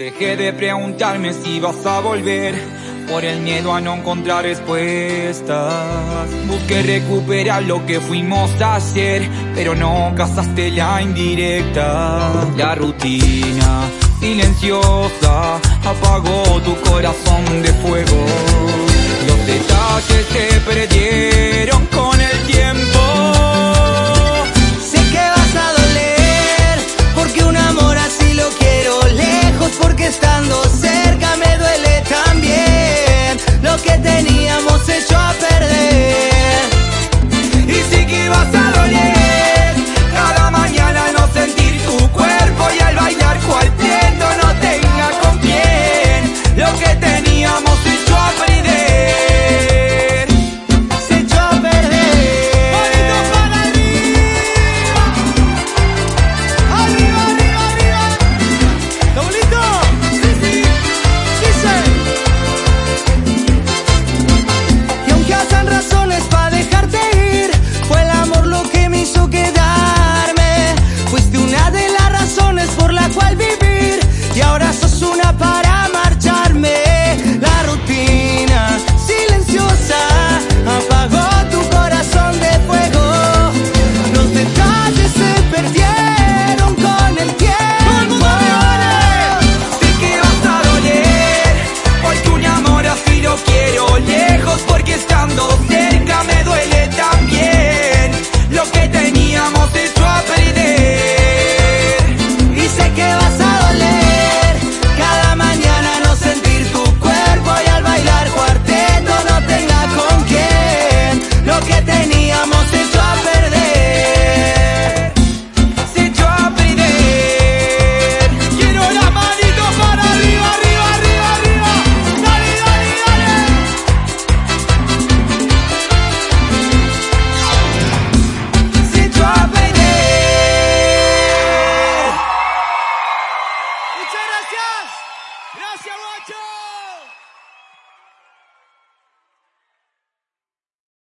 Dejé de preguntarme si vas a volver por el miedo a no encontrar respuestas. Busqué recuperar lo que fuimos a hacer, pero no casaste la indirecta. La rutina silenciosa apagó tu corazón de fuego.